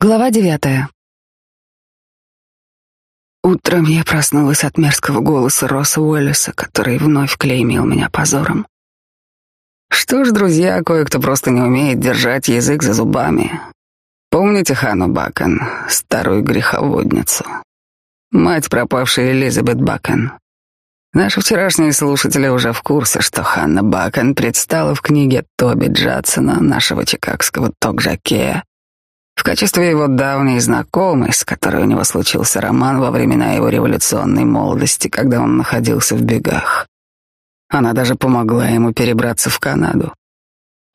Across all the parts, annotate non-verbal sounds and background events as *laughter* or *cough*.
Глава девятая. Утром я проснулась от мерзкого голоса Росса Уэллиса, который вновь клеймил меня позором. Что ж, друзья, кое-кто просто не умеет держать язык за зубами. Помните Ханну Бакен, старую греховодницу? Мать пропавшей Элизабет Бакен. Наши вчерашние слушатели уже в курсе, что Ханна Бакен предстала в книге Тоби Джадсона, нашего чикагского ток-жокея, в качестве его давней знакомой, с которой у него случился роман во времена его революционной молодости, когда он находился в бегах. Она даже помогла ему перебраться в Канаду.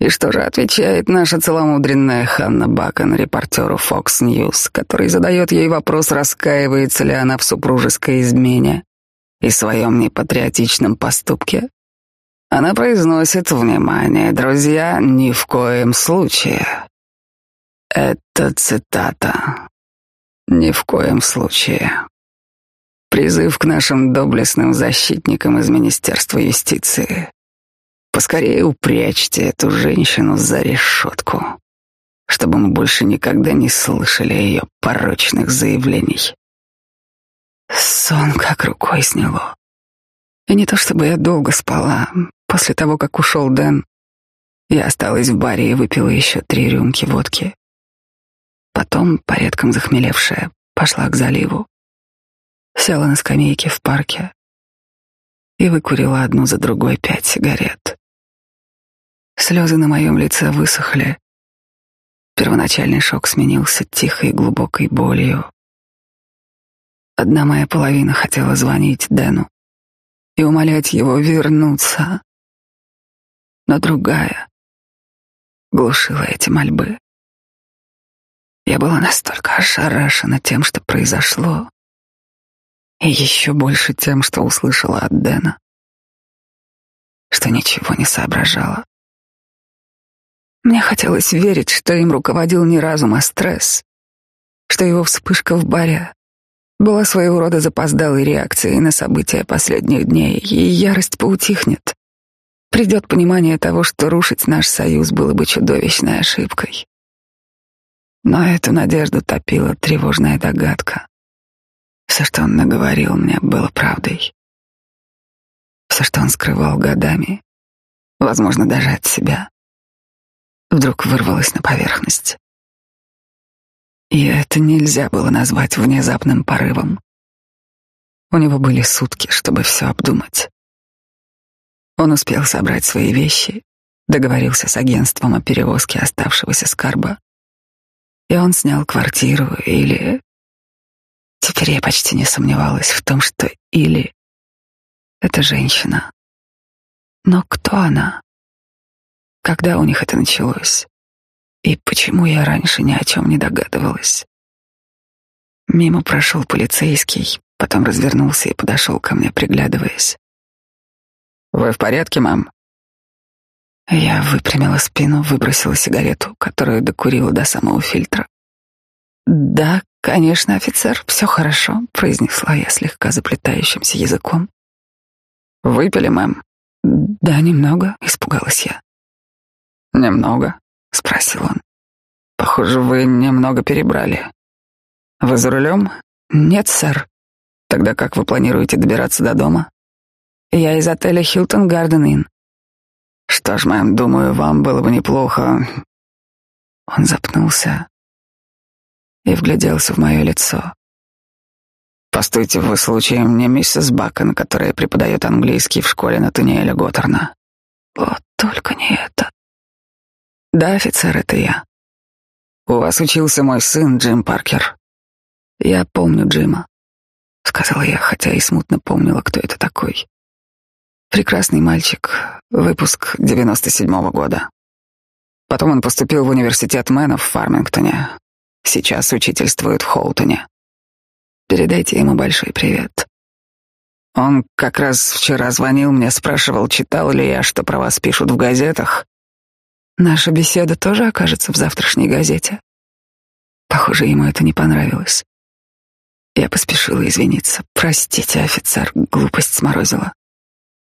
И что же отвечает наша целомудренная Ханна Бакон репортеру Fox News, который задает ей вопрос, раскаивается ли она в супружеской измене и своем непатриотичном поступке? Она произносит, внимание, друзья, ни в коем случае. Это цитата. Ни в коем случае. Призыв к нашим доблестным защитникам из Министерства юстиции. Поскорее упрячьте эту женщину за решетку, чтобы мы больше никогда не слышали ее порочных заявлений. Сон как рукой сняло. И не то чтобы я долго спала. После того, как ушел Дэн, я осталась в баре и выпила еще три рюмки водки. Потом, порядком захмелевшая, пошла к заливу. Села на скамейке в парке и выкурила одну за другой пять сигарет. Слезы на моем лице высохли. Первоначальный шок сменился тихой глубокой болью. Одна моя половина хотела звонить Дэну и умолять его вернуться, но другая глушила эти мольбы. Я была настолько ошарашена тем, что произошло, и еще больше тем, что услышала от Дэна, что ничего не соображала. Мне хотелось верить, что им руководил не разум, а стресс, что его вспышка в баре была своего рода запоздалой реакцией на события последних дней, и ярость поутихнет. Придет понимание того, что рушить наш союз было бы чудовищной ошибкой. Но эту надежду топила тревожная догадка. Все, что он наговорил мне, было правдой. Все, что он скрывал годами, возможно, даже от себя, вдруг вырвалось на поверхность. И это нельзя было назвать внезапным порывом. У него были сутки, чтобы все обдумать. Он успел собрать свои вещи, договорился с агентством о перевозке оставшегося скарба и он снял квартиру или... Теперь я почти не сомневалась в том, что или это женщина. Но кто она? Когда у них это началось? И почему я раньше ни о чем не догадывалась? Мимо прошел полицейский, потом развернулся и подошел ко мне, приглядываясь. «Вы в порядке, мам?» Я выпрямила спину, выбросила сигарету, которую докурила до самого фильтра. «Да, конечно, офицер, все хорошо», — произнесла я слегка заплетающимся языком. «Выпили, мэм?» «Да, немного», — испугалась я. «Немного?» — спросил он. «Похоже, вы немного перебрали. Вы за рулем?» «Нет, сэр». «Тогда как вы планируете добираться до дома?» «Я из отеля Хилтон Гарден Инн. Что ж, мэм, думаю, вам было бы неплохо. Он запнулся и вгляделся в мое лицо. Постойте, вы случаем не миссис Бакон, которая преподает английский в школе на Натаниэля Готтерна? Вот только не это. Да, офицер, это я. У вас учился мой сын Джим Паркер. Я помню Джима, сказала я, хотя и смутно помнила, кто это такой. Прекрасный мальчик, выпуск 97-го года. Потом он поступил в университет Мэна в Фармингтоне. Сейчас учительствует в Хоутоне. Передайте ему большой привет. Он как раз вчера звонил мне, спрашивал, читал ли я, что про вас пишут в газетах. Наша беседа тоже окажется в завтрашней газете. Похоже, ему это не понравилось. Я поспешила извиниться. Простите, офицер, глупость сморозила.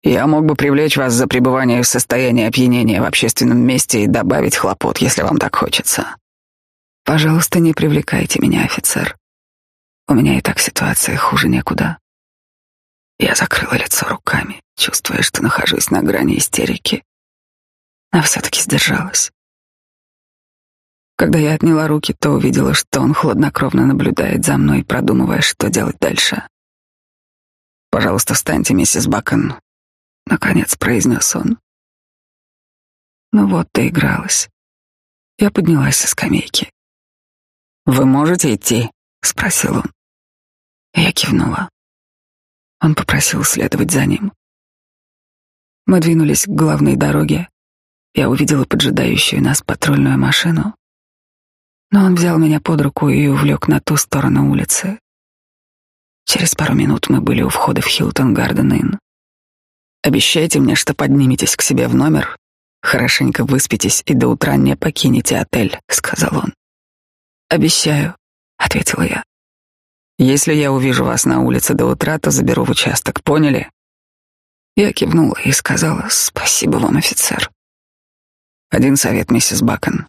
Я мог бы привлечь вас за пребывание в состоянии опьянения в общественном месте и добавить хлопот, если вам так хочется. Пожалуйста, не привлекайте меня, офицер. У меня и так ситуация хуже некуда. Я закрыла лицо руками, чувствуя, что нахожусь на грани истерики, но все-таки сдержалась. Когда я отняла руки, то увидела, что он хладнокровно наблюдает за мной, продумывая, что делать дальше. «Пожалуйста, встаньте, миссис Бакон», — наконец произнес он. Ну вот, доигралась. Я поднялась со скамейки. «Вы можете идти?» — спросил он. Я кивнула. Он попросил следовать за ним. Мы двинулись к главной дороге. Я увидела поджидающую нас патрульную машину. Но он взял меня под руку и увлек на ту сторону улицы. Через пару минут мы были у входа в Хилтон Гарден Инн. «Обещайте мне, что подниметесь к себе в номер, хорошенько выспитесь и до утра не покинете отель», — сказал он. «Обещаю», — ответила я. «Если я увижу вас на улице до утра, то заберу в участок, поняли?» Я кивнула и сказала «Спасибо вам, офицер». «Один совет, миссис Бакон.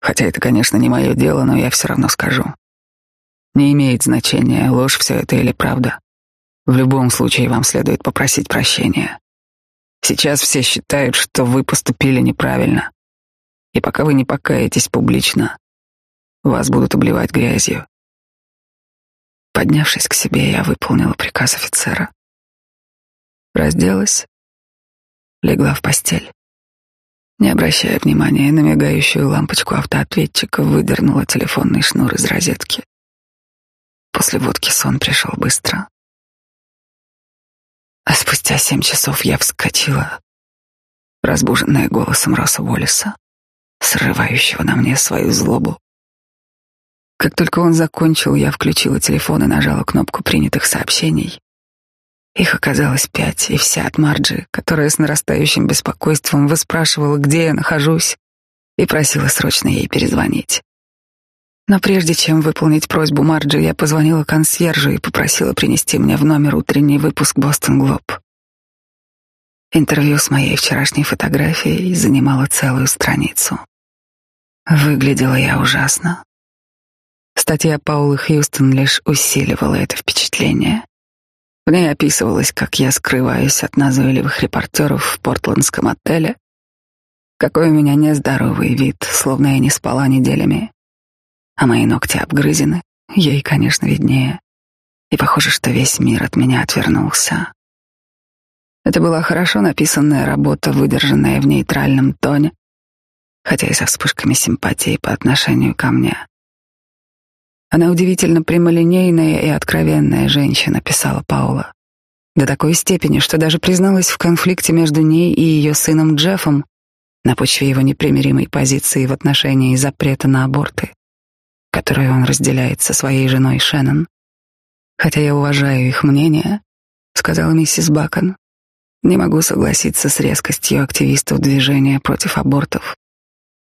Хотя это, конечно, не мое дело, но я все равно скажу. Не имеет значения, ложь все это или правда. В любом случае вам следует попросить прощения. Сейчас все считают, что вы поступили неправильно. И пока вы не покаетесь публично, вас будут обливать грязью. Поднявшись к себе, я выполнила приказ офицера. Разделась, легла в постель. Не обращая внимания на мигающую лампочку автоответчика, выдернула телефонный шнур из розетки. После водки сон пришел быстро. А спустя семь часов я вскочила, разбуженная голосом Росса Уоллеса, срывающего на мне свою злобу. Как только он закончил, я включила телефон и нажала кнопку принятых сообщений. Их оказалось пять, и вся от Марджи, которая с нарастающим беспокойством выспрашивала, где я нахожусь, и просила срочно ей перезвонить. Но прежде чем выполнить просьбу Марджи, я позвонила консьержу и попросила принести мне в номер утренний выпуск «Бостон Глоб». Интервью с моей вчерашней фотографией занимало целую страницу. Выглядела я ужасно. Статья Паулы Хьюстон лишь усиливала это впечатление. В ней описывалось, как я скрываюсь от назойливых репортеров в портландском отеле, какой у меня нездоровый вид, словно я не спала неделями, а мои ногти обгрызены, ей, конечно, виднее, и похоже, что весь мир от меня отвернулся. Это была хорошо написанная работа, выдержанная в нейтральном тоне, хотя и со вспышками симпатии по отношению ко мне. Она удивительно прямолинейная и откровенная женщина, писала Паула. До такой степени, что даже призналась в конфликте между ней и ее сыном Джеффом на почве его непримиримой позиции в отношении запрета на аборты, которую он разделяет со своей женой Шеннон. Хотя я уважаю их мнение, сказала миссис Бакон, не могу согласиться с резкостью активистов движения против абортов,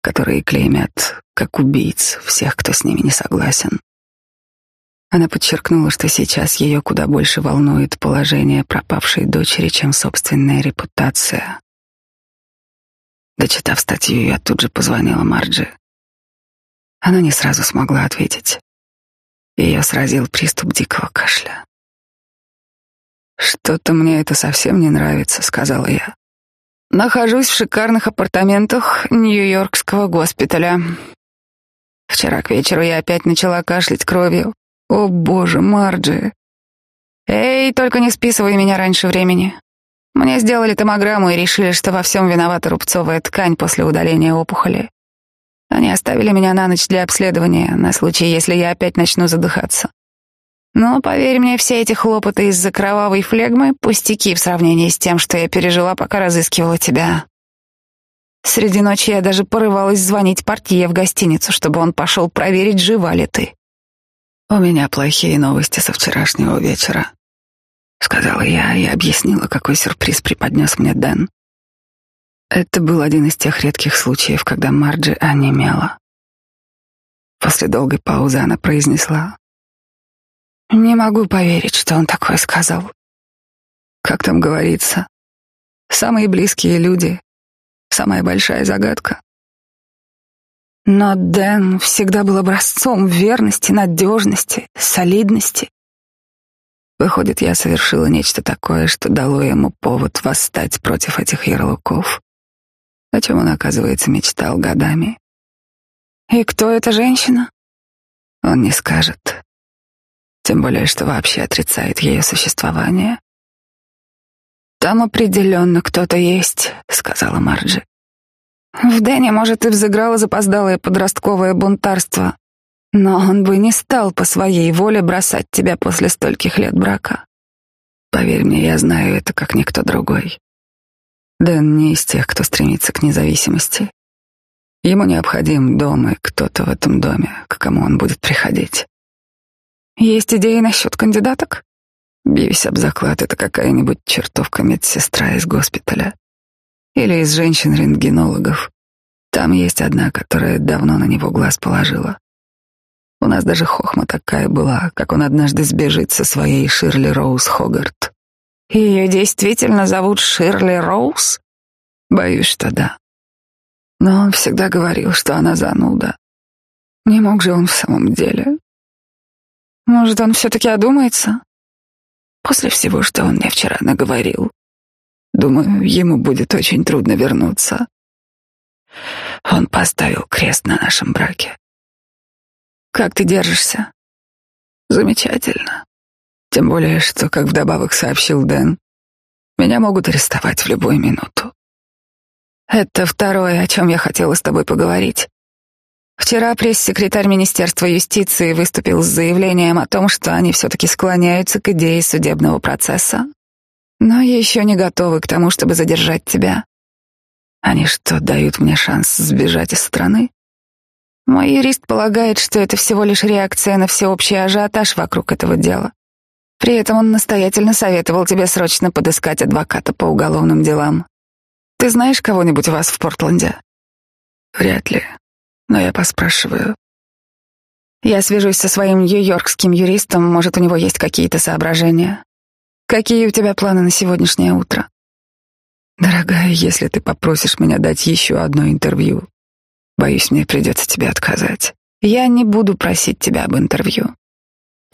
которые клеймят как убийц всех, кто с ними не согласен. Она подчеркнула, что сейчас ее куда больше волнует положение пропавшей дочери, чем собственная репутация. Дочитав статью, я тут же позвонила Марджи. Она не сразу смогла ответить. Ее сразил приступ дикого кашля. «Что-то мне это совсем не нравится», — сказала я. «Нахожусь в шикарных апартаментах Нью-Йоркского госпиталя. Вчера к вечеру я опять начала кашлять кровью. О боже, Марджи. Эй, только не списывай меня раньше времени. Мне сделали томограмму и решили, что во всем виновата рубцовая ткань после удаления опухоли. Они оставили меня на ночь для обследования, на случай, если я опять начну задыхаться. Но, поверь мне, все эти хлопоты из-за кровавой флегмы — пустяки в сравнении с тем, что я пережила, пока разыскивала тебя. Среди ночи я даже порывалась звонить портье в гостиницу, чтобы он пошел проверить, жива ли ты. «У меня плохие новости со вчерашнего вечера», — сказала я и объяснила, какой сюрприз преподнес мне Дэн. Это был один из тех редких случаев, когда Марджи онемела. После долгой паузы она произнесла. «Не могу поверить, что он такое сказал. Как там говорится, самые близкие люди — самая большая загадка». Но Дэн всегда был образцом верности, надежности, солидности. Выходит, я совершила нечто такое, что дало ему повод восстать против этих ярлыков, о чем он, оказывается, мечтал годами. И кто эта женщина? Он не скажет. Тем более, что вообще отрицает ее существование. «Там определенно кто-то есть», — сказала Марджи. В Дэне, может, и взыграло запоздалое подростковое бунтарство, но он бы не стал по своей воле бросать тебя после стольких лет брака. Поверь мне, я знаю это как никто другой. Дэн не из тех, кто стремится к независимости. Ему необходим дом и кто-то в этом доме, к кому он будет приходить. Есть идеи насчет кандидаток? Бьюсь об заклад, это какая-нибудь чертовка медсестра из госпиталя. Или из женщин-рентгенологов. Там есть одна, которая давно на него глаз положила. У нас даже хохма такая была, как он однажды сбежит со своей Ширли Роуз Хогарт. Ее действительно зовут Ширли Роуз? Боюсь, что да. Но он всегда говорил, что она зануда. Не мог же он в самом деле. Может, он все-таки одумается? После всего, что он мне вчера наговорил. Думаю, ему будет очень трудно вернуться. Он поставил крест на нашем браке. Как ты держишься? Замечательно. Тем более, что, как вдобавок сообщил Дэн, меня могут арестовать в любую минуту. Это второе, о чем я хотела с тобой поговорить. Вчера пресс-секретарь Министерства юстиции выступил с заявлением о том, что они все-таки склоняются к идее судебного процесса, но еще не готовы к тому, чтобы задержать тебя. Они что, дают мне шанс сбежать из страны? Мой юрист полагает, что это всего лишь реакция на всеобщий ажиотаж вокруг этого дела. При этом он настоятельно советовал тебе срочно подыскать адвоката по уголовным делам. Ты знаешь кого-нибудь у вас в Портленде? Вряд ли, но я поспрашиваю. Я свяжусь со своим нью-йоркским юристом, может, у него есть какие-то соображения. Какие у тебя планы на сегодняшнее утро? Дорогая, если ты попросишь меня дать еще одно интервью, боюсь, мне придется тебе отказать. Я не буду просить тебя об интервью.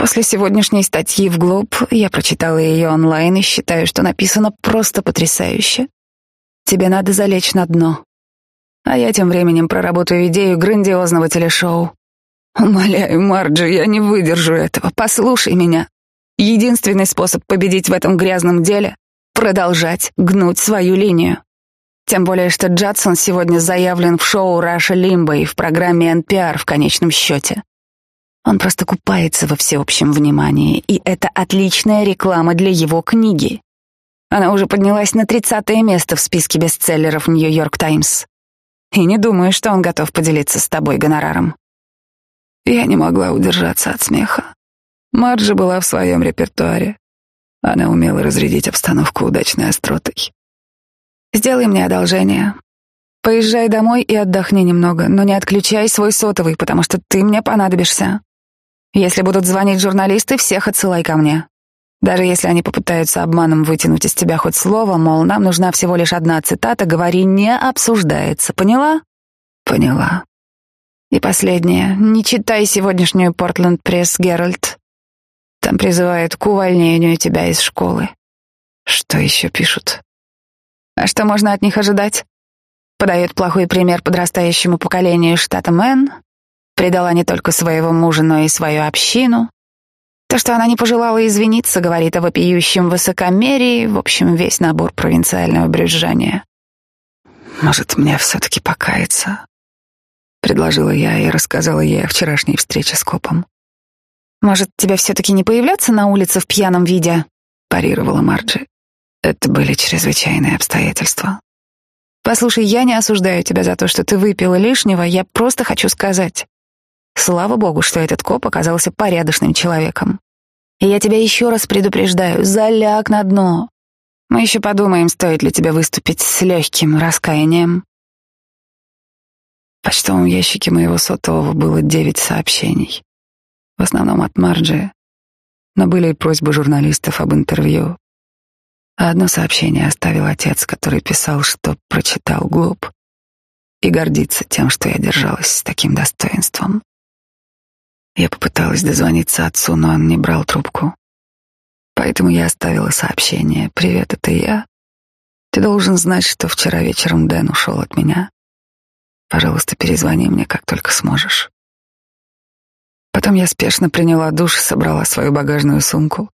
После сегодняшней статьи в Глоб я прочитала ее онлайн и считаю, что написано просто потрясающе. Тебе надо залечь на дно. А я тем временем проработаю идею грандиозного телешоу. Умоляю, Марджи, я не выдержу этого. Послушай меня. Единственный способ победить в этом грязном деле — продолжать гнуть свою линию. Тем более, что Джадсон сегодня заявлен в шоу «Раша Лимба» и в программе NPR в конечном счете. Он просто купается во всеобщем внимании, и это отличная реклама для его книги. Она уже поднялась на тридцатое место в списке бестселлеров «Нью-Йорк Таймс». И не думаю, что он готов поделиться с тобой гонораром. Я не могла удержаться от смеха. Марджи была в своем репертуаре. Она умела разрядить обстановку удачной остротой. «Сделай мне одолжение. Поезжай домой и отдохни немного, но не отключай свой сотовый, потому что ты мне понадобишься. Если будут звонить журналисты, всех отсылай ко мне. Даже если они попытаются обманом вытянуть из тебя хоть слово, мол, нам нужна всего лишь одна цитата, говори, не обсуждается. Поняла? Поняла. И последнее. Не читай сегодняшнюю Portland Press Herald. Там призывают к увольнению тебя из школы. Что еще пишут? А что можно от них ожидать? Подает плохой пример подрастающему поколению штата Мэн, предала не только своего мужа, но и свою общину. То, что она не пожелала извиниться, говорит о вопиющем высокомерии, в общем, весь набор провинциального брюзжания. «Может, мне все-таки покаяться?» — предложила я и рассказала ей о вчерашней встрече с копом. «Может, тебе все-таки не появляться на улице в пьяном виде?» — парировала Марджи. Это были чрезвычайные обстоятельства. «Послушай, я не осуждаю тебя за то, что ты выпила лишнего, я просто хочу сказать. Слава богу, что этот коп оказался порядочным человеком. И я тебя еще раз предупреждаю, заляг на дно. Мы еще подумаем, стоит ли тебе выступить с легким раскаянием». В почтовом ящике моего сотового было девять сообщений в основном от Марджи, но были и просьбы журналистов об интервью. А одно сообщение оставил отец, который писал, что прочитал Глоб и гордиться тем, что я держалась с таким достоинством. Я попыталась дозвониться отцу, но он не брал трубку. Поэтому я оставила сообщение. «Привет, это я. Ты должен знать, что вчера вечером Дэн ушел от меня. Пожалуйста, перезвони мне, как только сможешь». Потом я спешно приняла душ, собрала свою багажную сумку.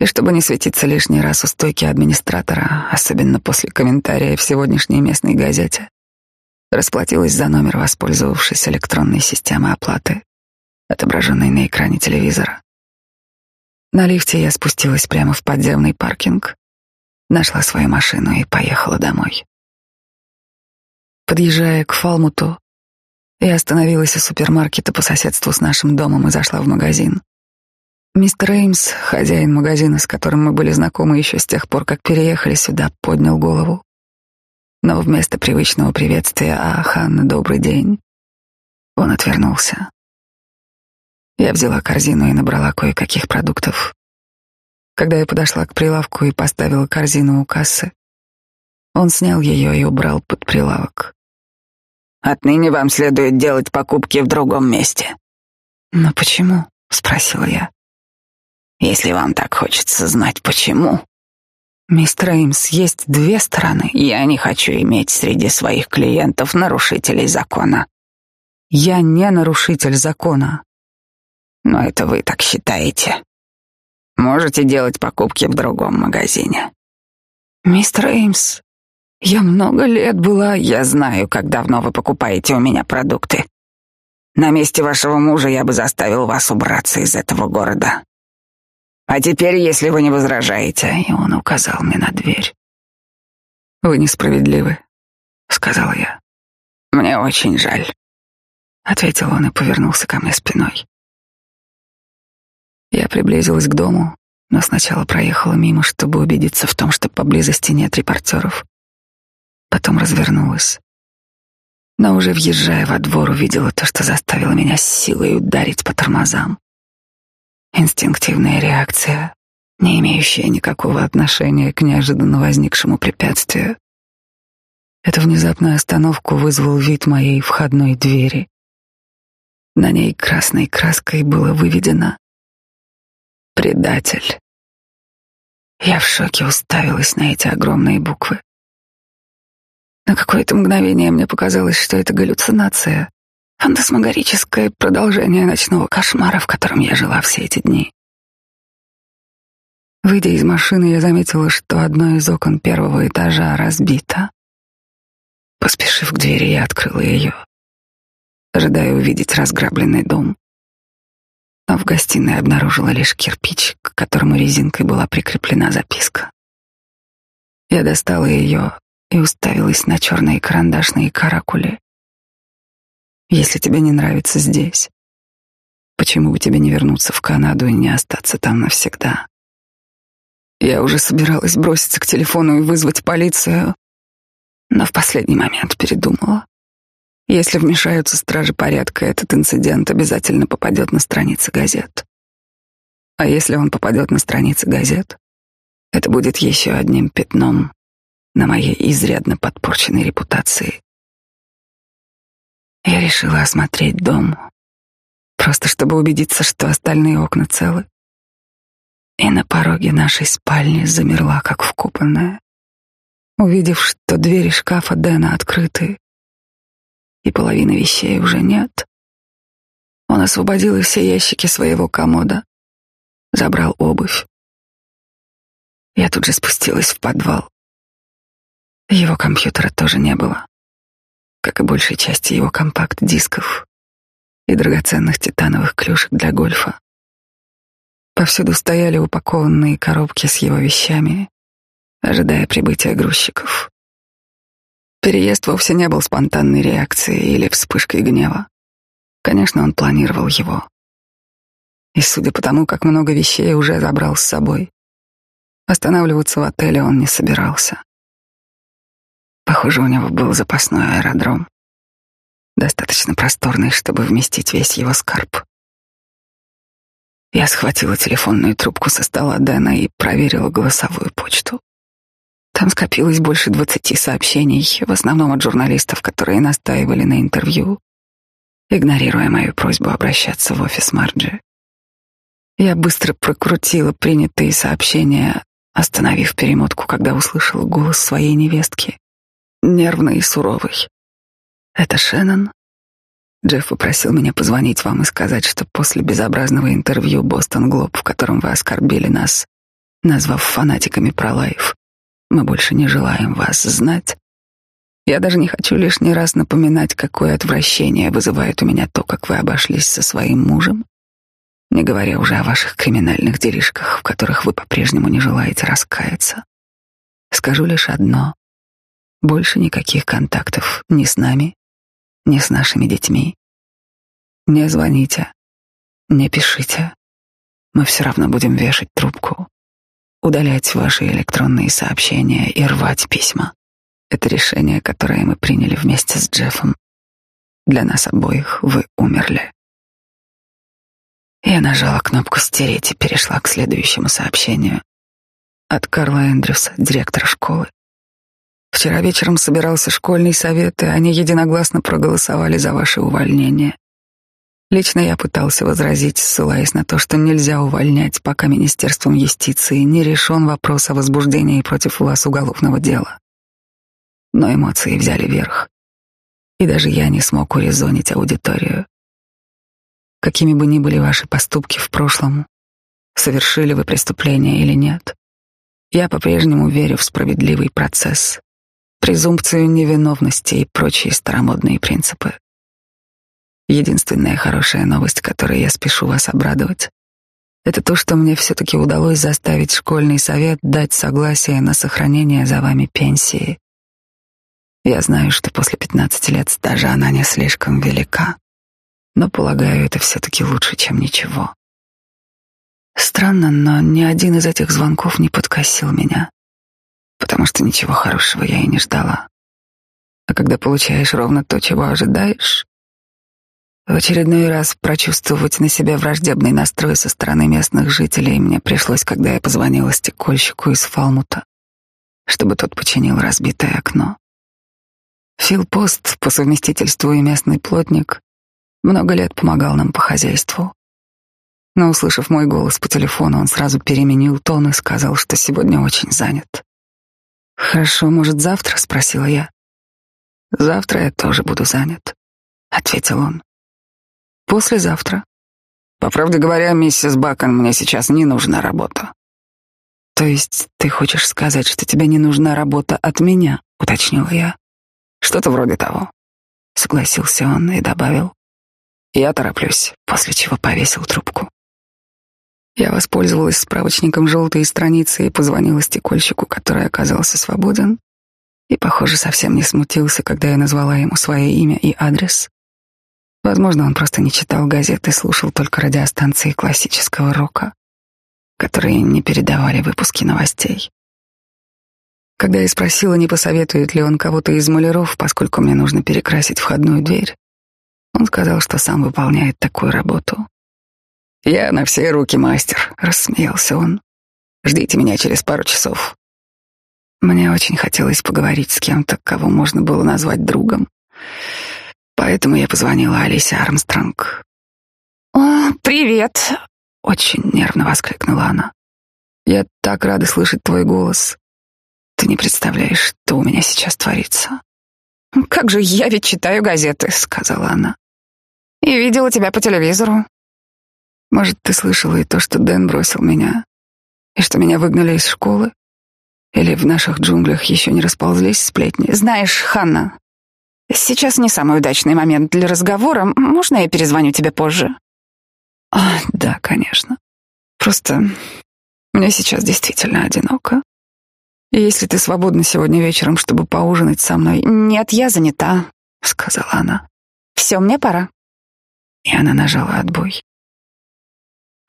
И чтобы не светиться лишний раз у стойки администратора, особенно после комментария в сегодняшней местной газете, расплатилась за номер, воспользовавшись электронной системой оплаты, отображенной на экране телевизора. На лифте я спустилась прямо в подземный паркинг, нашла свою машину и поехала домой. Подъезжая к Фалмуту, я остановилась у супермаркета по соседству с нашим домом и зашла в магазин. Мистер Эймс, хозяин магазина, с которым мы были знакомы еще с тех пор, как переехали сюда, поднял голову. Но вместо привычного приветствия «А, Ханна, добрый день», он отвернулся. Я взяла корзину и набрала кое-каких продуктов. Когда я подошла к прилавку и поставила корзину у кассы, он снял ее и убрал под прилавок. Отныне вам следует делать покупки в другом месте. Но почему? спросила я. Если вам так хочется знать почему. Мистер Эймс, есть две стороны. Я не хочу иметь среди своих клиентов нарушителей закона. Я не нарушитель закона. Но это вы так считаете. Можете делать покупки в другом магазине. Мистер Эймс, я много лет была, я знаю, как давно вы покупаете у меня продукты. На месте вашего мужа я бы заставил вас убраться из этого города. А теперь, если вы не возражаете, и он указал мне на дверь. Вы несправедливы, сказал я. Мне очень жаль, ответил он и повернулся ко мне спиной. Я приблизилась к дому, но сначала проехала мимо, чтобы убедиться в том, что поблизости нет репортеров потом развернулась. Но уже въезжая во двор, увидела то, что заставило меня с силой ударить по тормозам. Инстинктивная реакция, не имеющая никакого отношения к неожиданно возникшему препятствию. Эту внезапную остановку вызвал вид моей входной двери. На ней красной краской было выведено «Предатель». Я в шоке уставилась на эти огромные буквы. На какое-то мгновение мне показалось, что это галлюцинация, фантасмагорическое продолжение ночного кошмара, в котором я жила все эти дни. Выйдя из машины, я заметила, что одно из окон первого этажа разбито. Поспешив к двери, я открыла ее, ожидая увидеть разграбленный дом. Но в гостиной обнаружила лишь кирпич, к которому резинкой была прикреплена записка. Я достала ее и уставилась на черные карандашные каракули. Если тебе не нравится здесь, почему бы тебе не вернуться в Канаду и не остаться там навсегда? Я уже собиралась броситься к телефону и вызвать полицию, но в последний момент передумала. Если вмешаются стражи порядка, этот инцидент обязательно попадет на страницы газет. А если он попадет на страницы газет, это будет еще одним пятном на моей изрядно подпорченной репутации. Я решила осмотреть дом, просто чтобы убедиться, что остальные окна целы. И на пороге нашей спальни замерла, как вкопанная, увидев, что двери шкафа Дэна открыты, и половины вещей уже нет. Он освободил все ящики своего комода, забрал обувь. Я тут же спустилась в подвал. Его компьютера тоже не было, как и большей части его компакт-дисков и драгоценных титановых клюшек для гольфа. Повсюду стояли упакованные коробки с его вещами, ожидая прибытия грузчиков. Переезд вовсе не был спонтанной реакцией или вспышкой гнева. Конечно, он планировал его. И судя по тому, как много вещей уже забрал с собой, останавливаться в отеле он не собирался. Похоже, у него был запасной аэродром, достаточно просторный, чтобы вместить весь его скарб. Я схватила телефонную трубку со стола Дэна и проверила голосовую почту. Там скопилось больше двадцати сообщений, в основном от журналистов, которые настаивали на интервью, игнорируя мою просьбу обращаться в офис Марджи. Я быстро прокрутила принятые сообщения, остановив перемотку, когда услышала голос своей невестки, нервный и суровый. «Это Шеннон?» Джефф попросил меня позвонить вам и сказать, что после безобразного интервью «Бостон Глоб», в котором вы оскорбили нас, назвав фанатиками про лайф, мы больше не желаем вас знать. Я даже не хочу лишний раз напоминать, какое отвращение вызывает у меня то, как вы обошлись со своим мужем, не говоря уже о ваших криминальных делишках, в которых вы по-прежнему не желаете раскаяться. Скажу лишь одно. Больше никаких контактов ни с нами, ни с нашими детьми. Не звоните, не пишите. Мы все равно будем вешать трубку удалять ваши электронные сообщения и рвать письма. Это решение, которое мы приняли вместе с Джеффом. Для нас обоих вы умерли. Я нажала кнопку «Стереть» и перешла к следующему сообщению. От Карла Эндрюса, директора школы. Вчера вечером собирался школьный совет, и они единогласно проголосовали за ваше увольнение. Лично я пытался возразить, ссылаясь на то, что нельзя увольнять, пока Министерством юстиции не решен вопрос о возбуждении против вас уголовного дела. Но эмоции взяли верх, и даже я не смог урезонить аудиторию. Какими бы ни были ваши поступки в прошлом, совершили вы преступление или нет, я по-прежнему верю в справедливый процесс, презумпцию невиновности и прочие старомодные принципы. Единственная хорошая новость, которой я спешу вас обрадовать, это то, что мне все-таки удалось заставить школьный совет дать согласие на сохранение за вами пенсии. Я знаю, что после 15 лет стажа она не слишком велика, но, полагаю, это все-таки лучше, чем ничего. Странно, но ни один из этих звонков не подкосил меня, потому что ничего хорошего я и не ждала. А когда получаешь ровно то, чего ожидаешь, в очередной раз прочувствовать на себя враждебный настрой со стороны местных жителей мне пришлось, когда я позвонила стекольщику из Фалмута, чтобы тот починил разбитое окно. Фил Пост, по совместительству и местный плотник, много лет помогал нам по хозяйству. Но, услышав мой голос по телефону, он сразу переменил тон и сказал, что сегодня очень занят. «Хорошо, может, завтра?» — спросила я. «Завтра я тоже буду занят», — ответил он. Послезавтра. По правде говоря, миссис Бакон, мне сейчас не нужна работа. То есть ты хочешь сказать, что тебе не нужна работа от меня, уточнила я. Что-то вроде того. Согласился он и добавил. Я тороплюсь, после чего повесил трубку. Я воспользовалась справочником желтой страницы и позвонила стекольщику, который оказался свободен, и, похоже, совсем не смутился, когда я назвала ему свое имя и адрес. Возможно, он просто не читал газет и слушал только радиостанции классического рока, которые не передавали выпуски новостей. Когда я спросила, не посоветует ли он кого-то из маляров, поскольку мне нужно перекрасить входную дверь, он сказал, что сам выполняет такую работу. «Я на все руки мастер», — рассмеялся он. «Ждите меня через пару часов». Мне очень хотелось поговорить с кем-то, кого можно было назвать другом. Поэтому я позвонила Алисе Армстронг. «О, привет!» — очень нервно воскликнула она. «Я так рада слышать твой голос. Ты не представляешь, что у меня сейчас творится». «Как же я ведь читаю газеты», — сказала она. «И видела тебя по телевизору». «Может, ты слышала и то, что Дэн бросил меня, и что меня выгнали из школы? Или в наших джунглях еще не расползлись сплетни?» «Знаешь, Ханна, Сейчас не самый удачный момент для разговора. Можно я перезвоню тебе позже? А, да, конечно. Просто мне сейчас действительно одиноко. И если ты свободна сегодня вечером, чтобы поужинать со мной... Нет, я занята, сказала она. Все, мне пора. И она нажала отбой.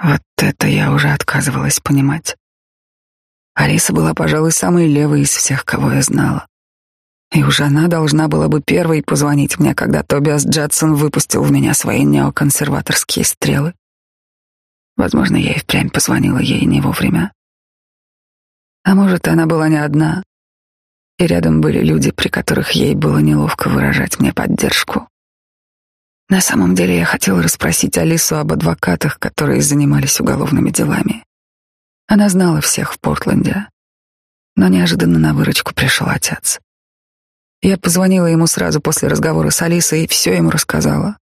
Вот это я уже отказывалась понимать. Алиса была, пожалуй, самой левой из всех, кого я знала. И уж она должна была бы первой позвонить мне, когда Тобиас Джадсон выпустил в меня свои неоконсерваторские стрелы. Возможно, я и впрямь позвонила ей не вовремя. А может, она была не одна, и рядом были люди, при которых ей было неловко выражать мне поддержку. На самом деле я хотел расспросить Алису об адвокатах, которые занимались уголовными делами. Она знала всех в Портленде, но неожиданно на выручку пришел отец. Я позвонила ему сразу после разговора с Алисой и все ему рассказала.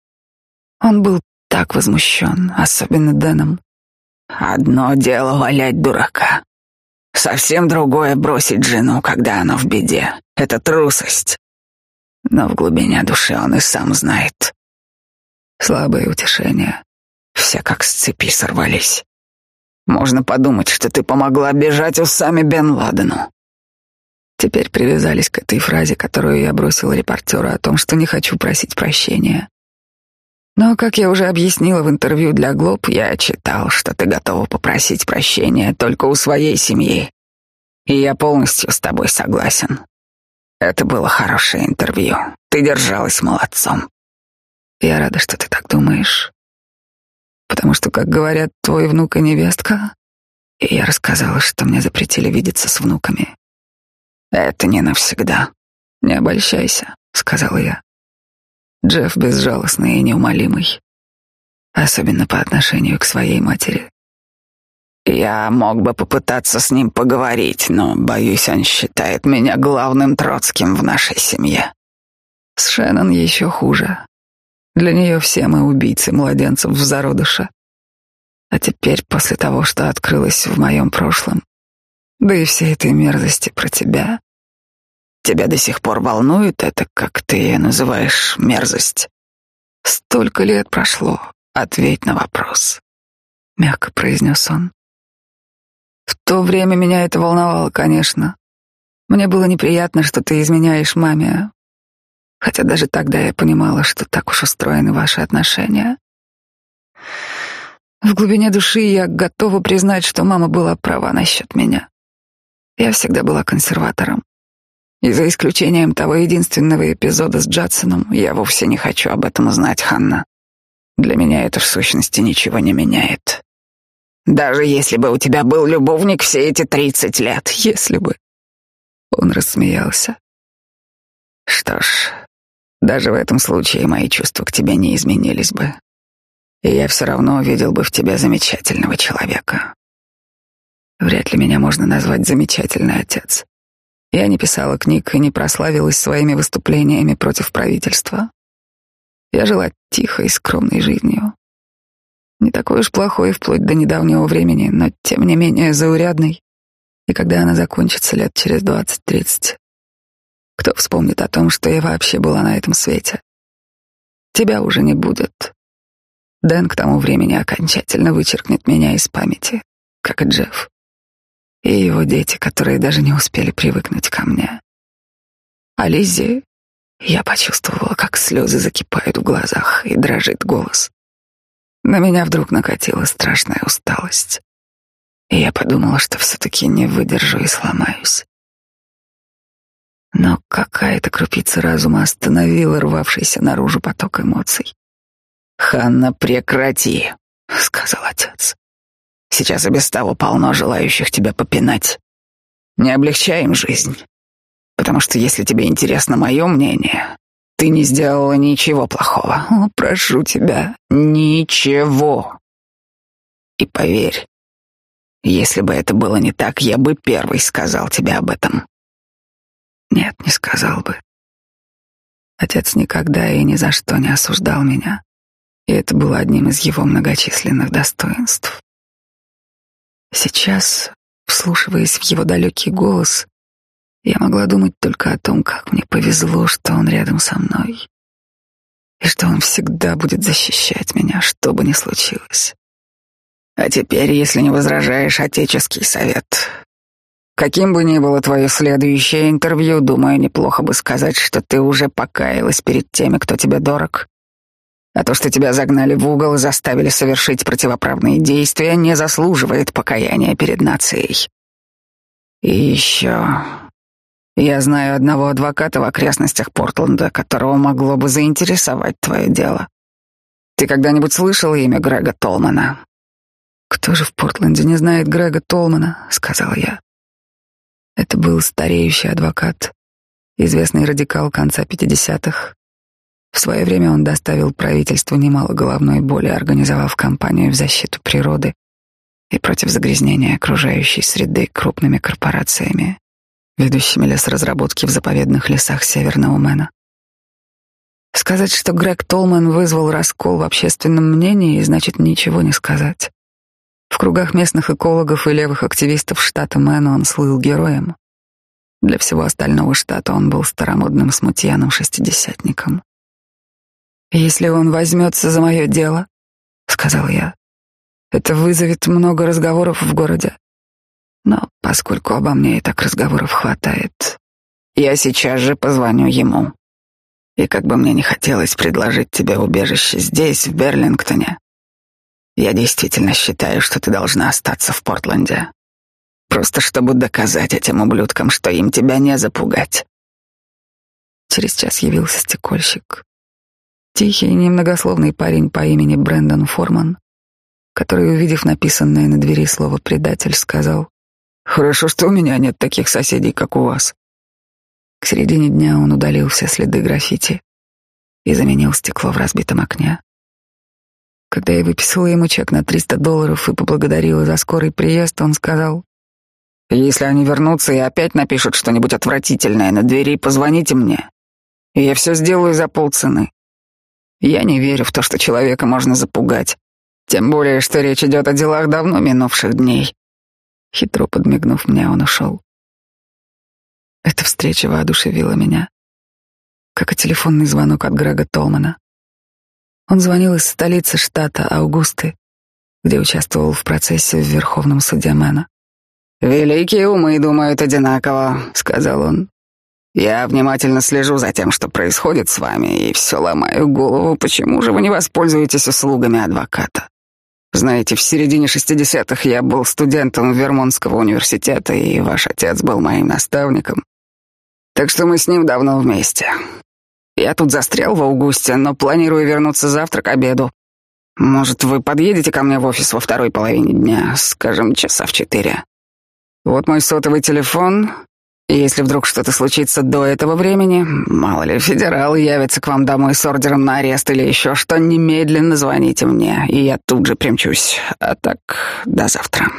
Он был так возмущен, особенно Дэном. «Одно дело валять дурака. Совсем другое бросить жену, когда она в беде. Это трусость. Но в глубине души он и сам знает. Слабое утешение. Все как с цепи сорвались. Можно подумать, что ты помогла бежать Усами Бен Ладену. Теперь привязались к этой фразе, которую я бросил репортеру о том, что не хочу просить прощения. Но, как я уже объяснила в интервью для Глоб, я читал, что ты готова попросить прощения только у своей семьи. И я полностью с тобой согласен. Это было хорошее интервью. Ты держалась молодцом. Я рада, что ты так думаешь. Потому что, как говорят, твой внук и невестка, и я рассказала, что мне запретили видеться с внуками. Это не навсегда. Не обольщайся, сказала я. Джефф безжалостный и неумолимый, особенно по отношению к своей матери. Я мог бы попытаться с ним поговорить, но, боюсь, он считает меня главным Троцким в нашей семье. С Шеннон еще хуже. Для нее все мы убийцы младенцев в зародыше. А теперь, после того, что открылось в моем прошлом, да и всей этой мерзости про тебя, Тебя до сих пор волнует это, как ты ее называешь, мерзость? Столько лет прошло. Ответь на вопрос. Мягко произнес он. В то время меня это волновало, конечно. Мне было неприятно, что ты изменяешь маме. Хотя даже тогда я понимала, что так уж устроены ваши отношения. В глубине души я готова признать, что мама была права насчет меня. Я всегда была консерватором. И за исключением того единственного эпизода с Джадсоном, я вовсе не хочу об этом узнать, Ханна. Для меня это в сущности ничего не меняет. Даже если бы у тебя был любовник все эти тридцать лет, если бы. Он рассмеялся. Что ж, даже в этом случае мои чувства к тебе не изменились бы. И я все равно увидел бы в тебе замечательного человека. Вряд ли меня можно назвать замечательный отец. Я не писала книг и не прославилась своими выступлениями против правительства. Я жила тихой, скромной жизнью. Не такой уж плохой вплоть до недавнего времени, но тем не менее заурядной. И когда она закончится лет через двадцать-тридцать, кто вспомнит о том, что я вообще была на этом свете? Тебя уже не будет. Дэн к тому времени окончательно вычеркнет меня из памяти, как и Джефф и его дети, которые даже не успели привыкнуть ко мне. А Лиззи, я почувствовала, как слезы закипают в глазах и дрожит голос. На меня вдруг накатила страшная усталость, и я подумала, что все-таки не выдержу и сломаюсь. Но какая-то крупица разума остановила рвавшийся наружу поток эмоций. «Ханна, прекрати!» — сказал отец. Сейчас и без того полно желающих тебя попинать. Не облегчаем жизнь. Потому что если тебе интересно мое мнение, ты не сделала ничего плохого. О, прошу тебя. Ничего. И поверь, если бы это было не так, я бы первый сказал тебе об этом. Нет, не сказал бы. Отец никогда и ни за что не осуждал меня, и это было одним из его многочисленных достоинств. Сейчас, вслушиваясь в его далекий голос, я могла думать только о том, как мне повезло, что он рядом со мной, и что он всегда будет защищать меня, что бы ни случилось. А теперь, если не возражаешь, отеческий совет. Каким бы ни было твое следующее интервью, думаю, неплохо бы сказать, что ты уже покаялась перед теми, кто тебе дорог, а то, что тебя загнали в угол и заставили совершить противоправные действия, не заслуживает покаяния перед нацией. И еще... Я знаю одного адвоката в окрестностях Портленда, которого могло бы заинтересовать твое дело. Ты когда-нибудь слышал имя Грега Толмана? Кто же в Портленде не знает Грега Толмана, сказал я. Это был стареющий адвокат, известный радикал конца 50-х. В свое время он доставил правительству немало головной боли, организовав кампанию в защиту природы и против загрязнения окружающей среды крупными корпорациями, ведущими лесоразработки в заповедных лесах Северного Мэна. Сказать, что Грег Толман вызвал раскол в общественном мнении, значит ничего не сказать. В кругах местных экологов и левых активистов штата Мэн он слыл героем. Для всего остального штата он был старомодным смутьяном-шестидесятником. «Если он возьмется за мое дело», — сказал я, — «это вызовет много разговоров в городе. Но поскольку обо мне и так разговоров хватает, я сейчас же позвоню ему. И как бы мне не хотелось предложить тебе убежище здесь, в Берлингтоне, я действительно считаю, что ты должна остаться в Портленде. Просто чтобы доказать этим ублюдкам, что им тебя не запугать. Через час явился стекольщик. Тихий, немногословный парень по имени Брэндон Форман, который, увидев написанное на двери слово «предатель», сказал «Хорошо, что у меня нет таких соседей, как у вас». К середине дня он удалил все следы граффити и заменил стекло в разбитом окне. Когда я выписала ему чек на 300 долларов и поблагодарила за скорый приезд, он сказал, «Если они вернутся и опять напишут что-нибудь отвратительное на двери, позвоните мне, и я все сделаю за полцены. Я не верю в то, что человека можно запугать. Тем более, что речь идет о делах давно минувших дней. Хитро подмигнув мне, он ушел. Эта встреча воодушевила меня, как и телефонный звонок от Грега Толмана. Он звонил из столицы штата Аугусты, где участвовал в процессе в Верховном суде Мэна. «Великие умы думают одинаково», — сказал он. Я внимательно слежу за тем, что происходит с вами, и все ломаю голову, почему же вы не воспользуетесь услугами адвоката. Знаете, в середине шестидесятых я был студентом Вермонтского университета, и ваш отец был моим наставником. Так что мы с ним давно вместе. Я тут застрял в августе, но планирую вернуться завтра к обеду. Может, вы подъедете ко мне в офис во второй половине дня, скажем, часа в четыре. Вот мой сотовый телефон, если вдруг что-то случится до этого времени, мало ли, федерал явится к вам домой с ордером на арест или еще что, немедленно звоните мне, и я тут же примчусь. А так, до завтра.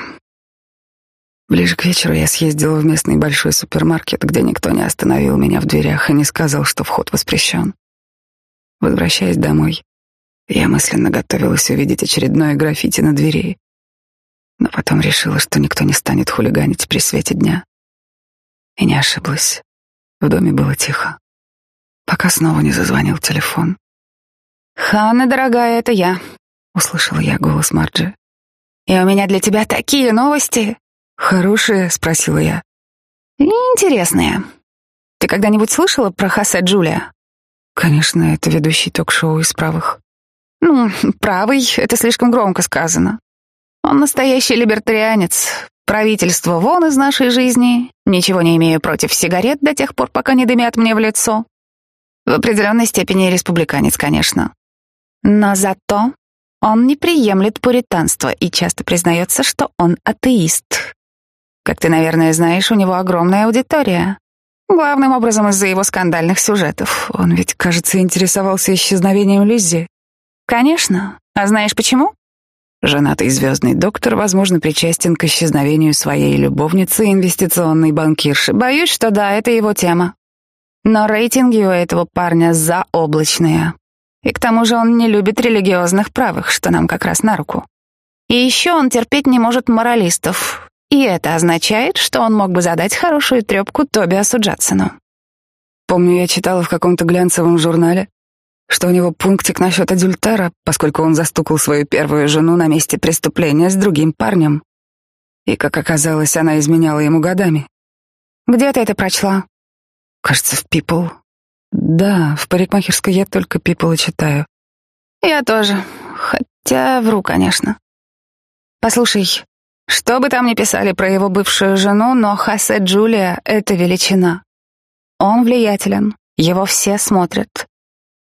Ближе к вечеру я съездила в местный большой супермаркет, где никто не остановил меня в дверях и не сказал, что вход воспрещен. Возвращаясь домой, я мысленно готовилась увидеть очередное граффити на двери, но потом решила, что никто не станет хулиганить при свете дня. И не ошиблась. В доме было тихо. Пока снова не зазвонил телефон. «Ханна, дорогая, это я», — услышала я голос Марджи. «И у меня для тебя такие новости». «Хорошие?» — спросила я. «Интересные. Ты когда-нибудь слышала про Хосе Джулия?» «Конечно, это ведущий ток-шоу из правых». «Ну, правый — это слишком громко сказано. Он настоящий либертарианец, Правительство вон из нашей жизни. Ничего не имею против сигарет до тех пор, пока не дымят мне в лицо. В определенной степени республиканец, конечно. Но зато он не приемлет пуританство и часто признается, что он атеист. Как ты, наверное, знаешь, у него огромная аудитория. Главным образом из-за его скандальных сюжетов. Он ведь, кажется, интересовался исчезновением Лиззи. Конечно. А знаешь почему? Женатый звездный доктор, возможно, причастен к исчезновению своей любовницы, инвестиционной банкирши. Боюсь, что да, это его тема. Но рейтинги у этого парня заоблачные. И к тому же он не любит религиозных правых, что нам как раз на руку. И еще он терпеть не может моралистов. И это означает, что он мог бы задать хорошую трепку Тобиасу Джадсону. Помню, я читала в каком-то глянцевом журнале, что у него пунктик насчет адюльтера, поскольку он застукал свою первую жену на месте преступления с другим парнем. И, как оказалось, она изменяла ему годами. Где ты это прочла? Кажется, в People. Да, в парикмахерской я только People и читаю. Я тоже, хотя вру, конечно. Послушай, что бы там ни писали про его бывшую жену, но Хосе Джулия — это величина. Он влиятелен, его все смотрят.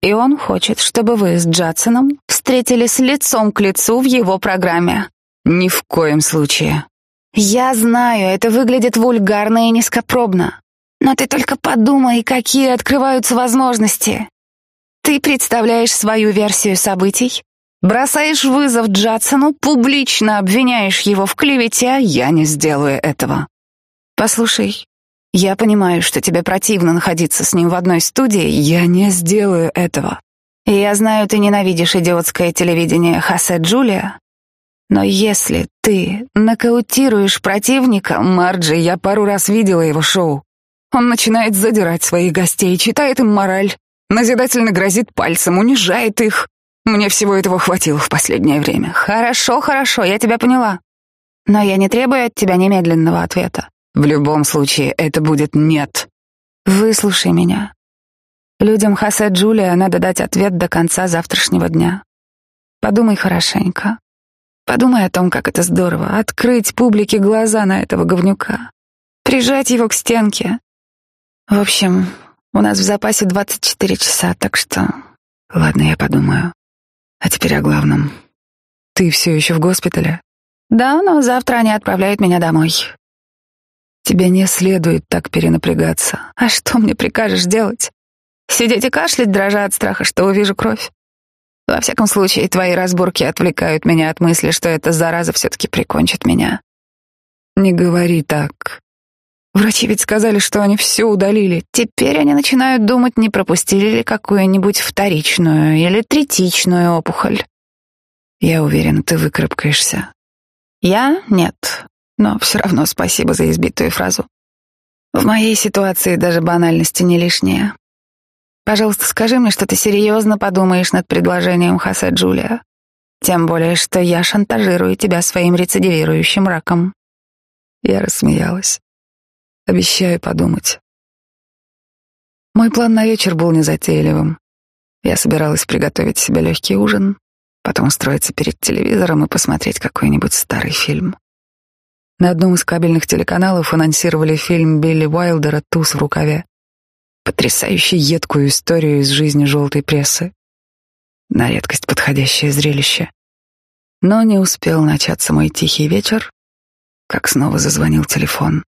И он хочет, чтобы вы с Джадсоном встретились лицом к лицу в его программе. Ни в коем случае. Я знаю, это выглядит вульгарно и низкопробно. Но ты только подумай, какие открываются возможности. Ты представляешь свою версию событий, бросаешь вызов Джадсону, публично обвиняешь его в клевете, а я не сделаю этого. Послушай, я понимаю, что тебе противно находиться с ним в одной студии, я не сделаю этого. И я знаю, ты ненавидишь идиотское телевидение Хосе Джулия, но если ты нокаутируешь противника, Марджи, я пару раз видела его шоу. Он начинает задирать своих гостей, читает им мораль, назидательно грозит пальцем, унижает их. Мне всего этого хватило в последнее время. Хорошо, хорошо, я тебя поняла. Но я не требую от тебя немедленного ответа. В любом случае, это будет нет. Выслушай меня. Людям Хосе Джулия надо дать ответ до конца завтрашнего дня. Подумай хорошенько. Подумай о том, как это здорово — открыть публике глаза на этого говнюка, прижать его к стенке. В общем, у нас в запасе 24 часа, так что... Ладно, я подумаю. А теперь о главном. Ты все еще в госпитале? Да, но завтра они отправляют меня домой. Тебе не следует так перенапрягаться. А что мне прикажешь делать? Сидеть и кашлять, дрожа от страха, что увижу кровь? Во всяком случае, твои разборки отвлекают меня от мысли, что эта зараза все-таки прикончит меня. Не говори так. Врачи ведь сказали, что они все удалили. Теперь они начинают думать, не пропустили ли какую-нибудь вторичную или третичную опухоль. Я уверен, ты выкарабкаешься. Я — нет. Но все равно спасибо за избитую фразу. В моей ситуации даже банальности не лишние. Пожалуйста, скажи мне, что ты серьезно подумаешь над предложением Хосе Джулия. Тем более, что я шантажирую тебя своим рецидивирующим раком. Я рассмеялась. Обещаю подумать. Мой план на вечер был незатейливым. Я собиралась приготовить себе легкий ужин, потом устроиться перед телевизором и посмотреть какой-нибудь старый фильм. На одном из кабельных телеканалов анонсировали фильм Билли Уайлдера «Туз в рукаве» потрясающе едкую историю из жизни желтой прессы. На редкость подходящее зрелище. Но не успел начаться мой тихий вечер, как снова зазвонил телефон.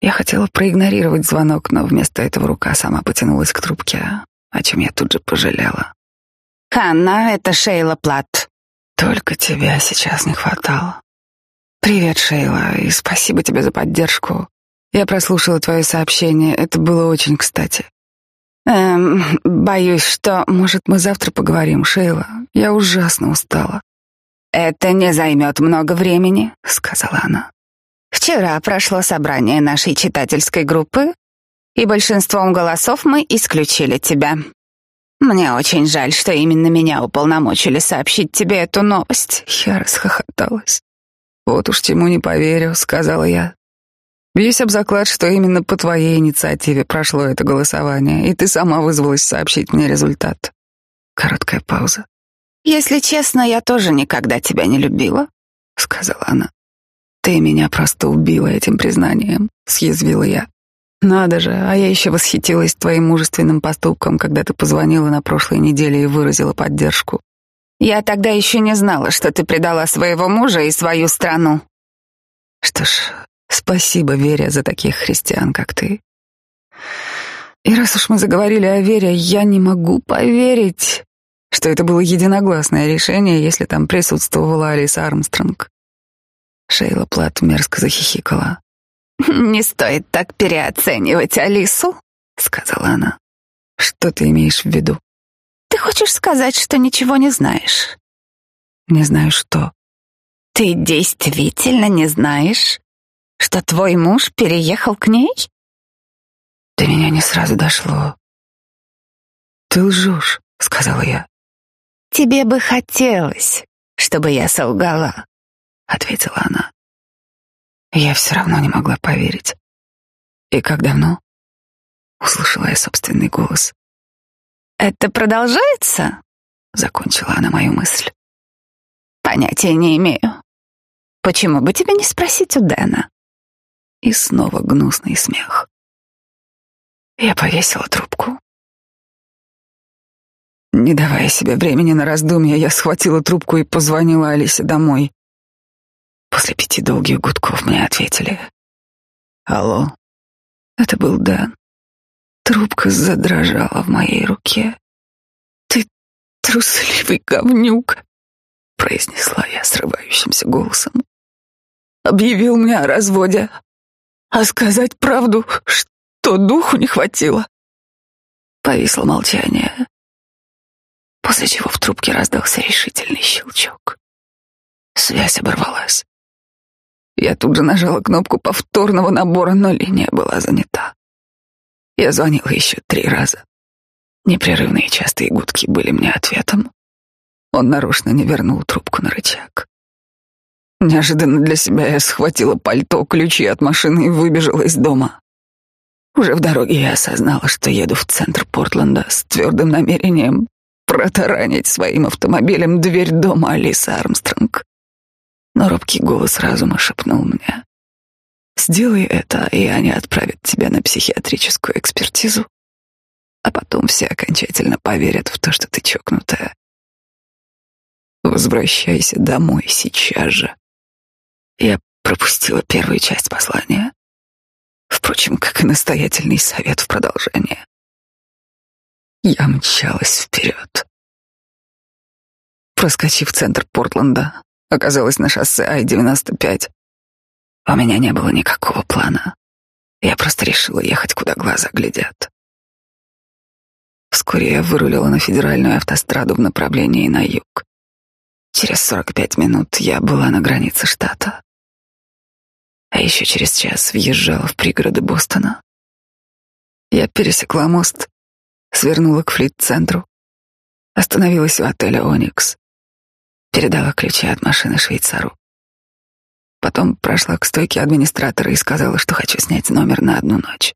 Я хотела проигнорировать звонок, но вместо этого рука сама потянулась к трубке, о чем я тут же пожалела. «Ханна, это Шейла Плат». «Только тебя сейчас не хватало». «Привет, Шейла, и спасибо тебе за поддержку. Я прослушала твое сообщение, это было очень кстати. Эм, боюсь, что, может, мы завтра поговорим, Шейла. Я ужасно устала. Это не займет много времени, сказала она. Вчера прошло собрание нашей читательской группы, и большинством голосов мы исключили тебя. Мне очень жаль, что именно меня уполномочили сообщить тебе эту новость. Я расхохоталась. Вот уж чему не поверю, сказала я. Бьюсь об заклад, что именно по твоей инициативе прошло это голосование, и ты сама вызвалась сообщить мне результат. Короткая пауза. «Если честно, я тоже никогда тебя не любила», — сказала она. «Ты меня просто убила этим признанием», — съязвила я. «Надо же, а я еще восхитилась твоим мужественным поступком, когда ты позвонила на прошлой неделе и выразила поддержку». «Я тогда еще не знала, что ты предала своего мужа и свою страну». «Что ж, Спасибо, Вере, за таких христиан, как ты. И раз уж мы заговорили о Вере, я не могу поверить, что это было единогласное решение, если там присутствовала Алиса Армстронг. Шейла Плат мерзко захихикала. *laughs* «Не стоит так переоценивать Алису», — сказала она. «Что ты имеешь в виду?» «Ты хочешь сказать, что ничего не знаешь?» «Не знаю что». «Ты действительно не знаешь, что твой муж переехал к ней? До меня не сразу дошло. Ты лжешь, сказала я. Тебе бы хотелось, чтобы я солгала, ответила она. Я все равно не могла поверить. И как давно? Услышала я собственный голос. Это продолжается? Закончила она мою мысль. Понятия не имею. Почему бы тебе не спросить у Дэна? И снова гнусный смех. Я повесила трубку. Не давая себе времени на раздумья, я схватила трубку и позвонила Алисе домой. После пяти долгих гудков мне ответили. «Алло, Это был Дэн. Трубка задрожала в моей руке. «Ты трусливый говнюк», — произнесла я срывающимся голосом. «Объявил мне о разводе. А сказать правду, что духу не хватило?» Повисло молчание, после чего в трубке раздался решительный щелчок. Связь оборвалась. Я тут же нажала кнопку повторного набора, но линия была занята. Я звонила еще три раза. Непрерывные частые гудки были мне ответом. Он нарочно не вернул трубку на рычаг. Неожиданно для себя я схватила пальто, ключи от машины и выбежала из дома. Уже в дороге я осознала, что еду в центр Портленда с твердым намерением протаранить своим автомобилем дверь дома Алисы Армстронг. Но робкий голос разума шепнул мне. Сделай это, и они отправят тебя на психиатрическую экспертизу. А потом все окончательно поверят в то, что ты чокнутая. Возвращайся домой сейчас же. Я пропустила первую часть послания. Впрочем, как и настоятельный совет в продолжение. Я мчалась вперед. Проскочив центр Портленда, оказалась на шоссе Ай-95. У меня не было никакого плана. Я просто решила ехать, куда глаза глядят. Вскоре я вырулила на федеральную автостраду в направлении на юг. Через 45 минут я была на границе штата. А еще через час въезжала в пригороды Бостона. Я пересекла мост, свернула к флит-центру, остановилась у отеля «Оникс», передала ключи от машины швейцару. Потом прошла к стойке администратора и сказала, что хочу снять номер на одну ночь.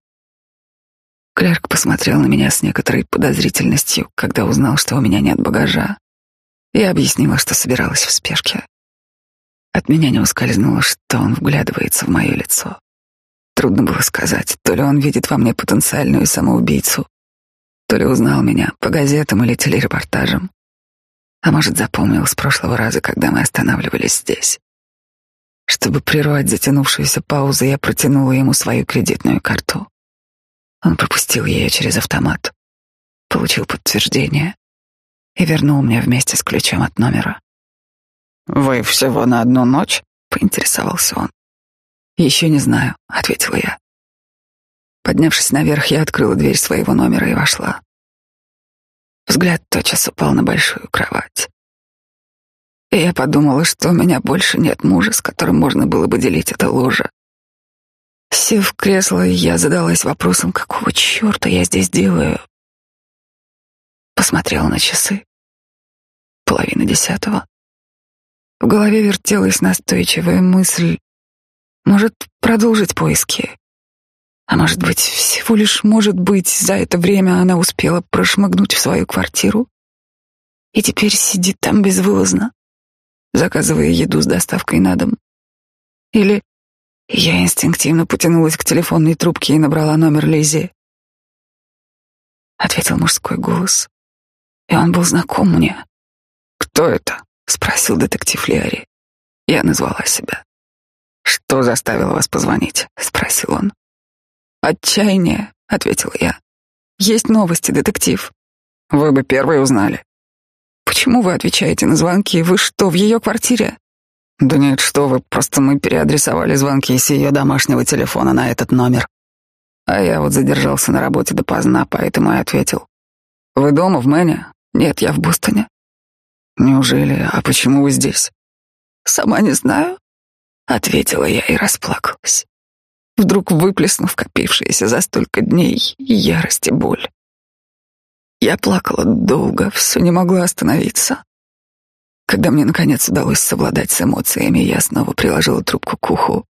Клерк посмотрел на меня с некоторой подозрительностью, когда узнал, что у меня нет багажа. Я объяснила, что собиралась в спешке. От меня не ускользнуло, что он вглядывается в мое лицо. Трудно было сказать, то ли он видит во мне потенциальную самоубийцу, то ли узнал меня по газетам или телерепортажам, а может, запомнил с прошлого раза, когда мы останавливались здесь. Чтобы прервать затянувшуюся паузу, я протянула ему свою кредитную карту. Он пропустил ее через автомат, получил подтверждение и вернул мне вместе с ключом от номера. «Вы всего на одну ночь?» — поинтересовался он. «Еще не знаю», — ответила я. Поднявшись наверх, я открыла дверь своего номера и вошла. Взгляд тотчас упал на большую кровать. И я подумала, что у меня больше нет мужа, с которым можно было бы делить это ложе. Сев в кресло, я задалась вопросом, какого черта я здесь делаю. Посмотрела на часы. Половина десятого. В голове вертелась настойчивая мысль. Может, продолжить поиски? А может быть, всего лишь, может быть, за это время она успела прошмыгнуть в свою квартиру и теперь сидит там безвылазно, заказывая еду с доставкой на дом. Или я инстинктивно потянулась к телефонной трубке и набрала номер Лизи. Ответил мужской голос, и он был знаком мне. «Кто это?» — спросил детектив Лиари. Я назвала себя. «Что заставило вас позвонить?» — спросил он. «Отчаяние», — ответила я. «Есть новости, детектив. Вы бы первые узнали». «Почему вы отвечаете на звонки? Вы что, в ее квартире?» «Да нет, что вы, просто мы переадресовали звонки с ее домашнего телефона на этот номер. А я вот задержался на работе допоздна, поэтому и ответил. Вы дома, в Мэне? Нет, я в Бостоне. Неужели? А почему вы здесь? Сама не знаю, ответила я и расплакалась, вдруг выплеснув копившиеся за столько дней ярость и боль. Я плакала долго, все не могла остановиться. Когда мне наконец удалось совладать с эмоциями, я снова приложила трубку к уху,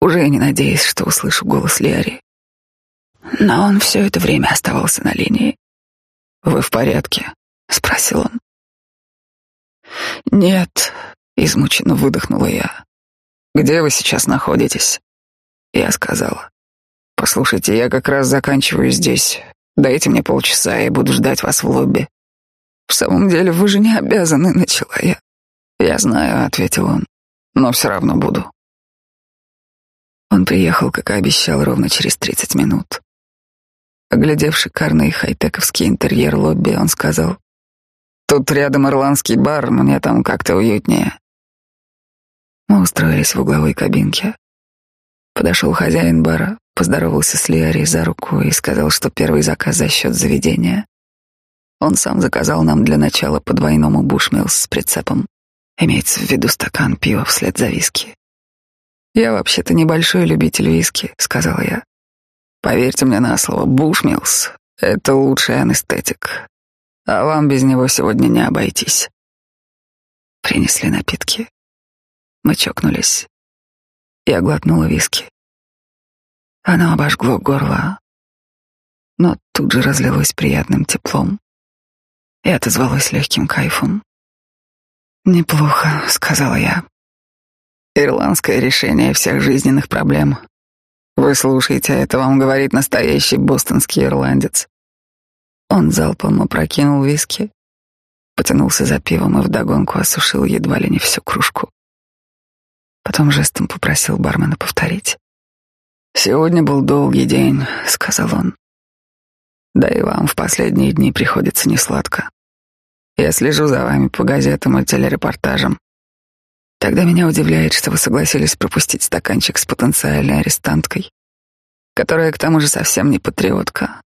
уже не надеясь, что услышу голос Лиари. Но он все это время оставался на линии. «Вы в порядке?» — спросил он. «Нет», — измученно выдохнула я. «Где вы сейчас находитесь?» Я сказала. «Послушайте, я как раз заканчиваю здесь. Дайте мне полчаса, и буду ждать вас в лобби». «В самом деле, вы же не обязаны», — начала я. «Я знаю», — ответил он, — «но все равно буду». Он приехал, как и обещал, ровно через тридцать минут. Оглядев шикарный хай-тековский интерьер лобби, он сказал, «Тут рядом ирландский бар, мне там как-то уютнее». Мы устроились в угловой кабинке. Подошел хозяин бара, поздоровался с Лиари за руку и сказал, что первый заказ за счет заведения. Он сам заказал нам для начала по двойному бушмилс с прицепом. Имеется в виду стакан пива вслед за виски. «Я вообще-то небольшой любитель виски», — сказал я. «Поверьте мне на слово, бушмилс — это лучший анестетик, а вам без него сегодня не обойтись». Принесли напитки. Мы чокнулись. Я глотнула виски. Оно обожгло горло, но тут же разлилось приятным теплом и отозвалось легким кайфом. «Неплохо», — сказала я. «Ирландское решение всех жизненных проблем. Вы слушаете, это вам говорит настоящий бостонский ирландец». Он залпом опрокинул виски, потянулся за пивом и вдогонку осушил едва ли не всю кружку. Потом жестом попросил бармена повторить. «Сегодня был долгий день», — сказал он. «Да и вам в последние дни приходится несладко. Я слежу за вами по газетам и телерепортажам. Тогда меня удивляет, что вы согласились пропустить стаканчик с потенциальной арестанткой, которая к тому же совсем не патриотка.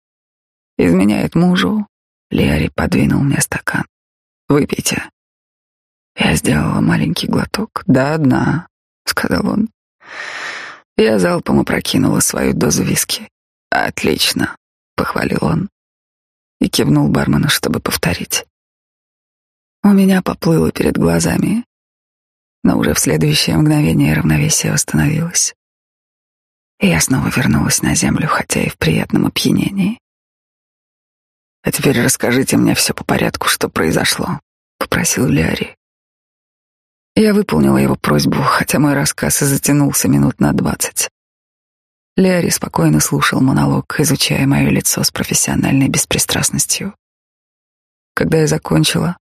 Изменяет мужу. Лиари подвинул мне стакан. Выпейте. Я сделала маленький глоток. Да, одна, сказал он. Я залпом опрокинула свою дозу виски. Отлично, похвалил он и кивнул бармену, чтобы повторить. У меня поплыло перед глазами, но уже в следующее мгновение равновесие восстановилось. И я снова вернулась на землю, хотя и в приятном опьянении. «А теперь расскажите мне все по порядку, что произошло», — попросил Ляри. Я выполнила его просьбу, хотя мой рассказ и затянулся минут на двадцать. Ляри спокойно слушал монолог, изучая мое лицо с профессиональной беспристрастностью. Когда я закончила,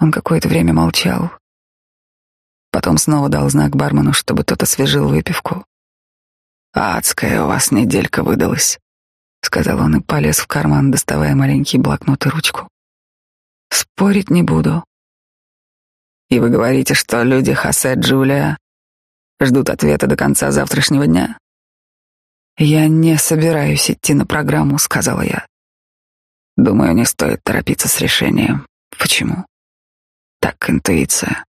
он какое-то время молчал. Потом снова дал знак бармену, чтобы тот освежил выпивку. «Адская у вас неделька выдалась», — сказал он и полез в карман, доставая маленький блокнот и ручку. «Спорить не буду». «И вы говорите, что люди Хосе Джулия ждут ответа до конца завтрашнего дня?» «Я не собираюсь идти на программу», — сказала я. «Думаю, не стоит торопиться с решением. Почему?» так интуиция.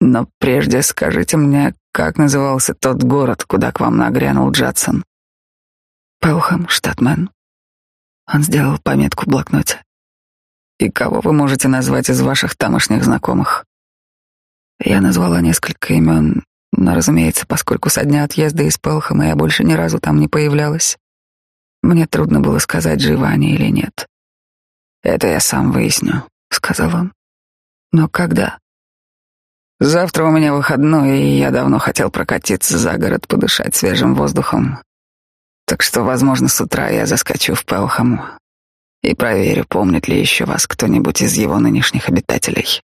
Но прежде скажите мне, как назывался тот город, куда к вам нагрянул Джадсон? Пелхэм, штат Мэн. Он сделал пометку в блокноте. И кого вы можете назвать из ваших тамошних знакомых? Я назвала несколько имен, но, разумеется, поскольку со дня отъезда из Пелхэма я больше ни разу там не появлялась, мне трудно было сказать, живы они или нет. «Это я сам выясню», — сказал он. Но когда? Завтра у меня выходной, и я давно хотел прокатиться за город, подышать свежим воздухом. Так что, возможно, с утра я заскочу в Пелхам и проверю, помнит ли еще вас кто-нибудь из его нынешних обитателей.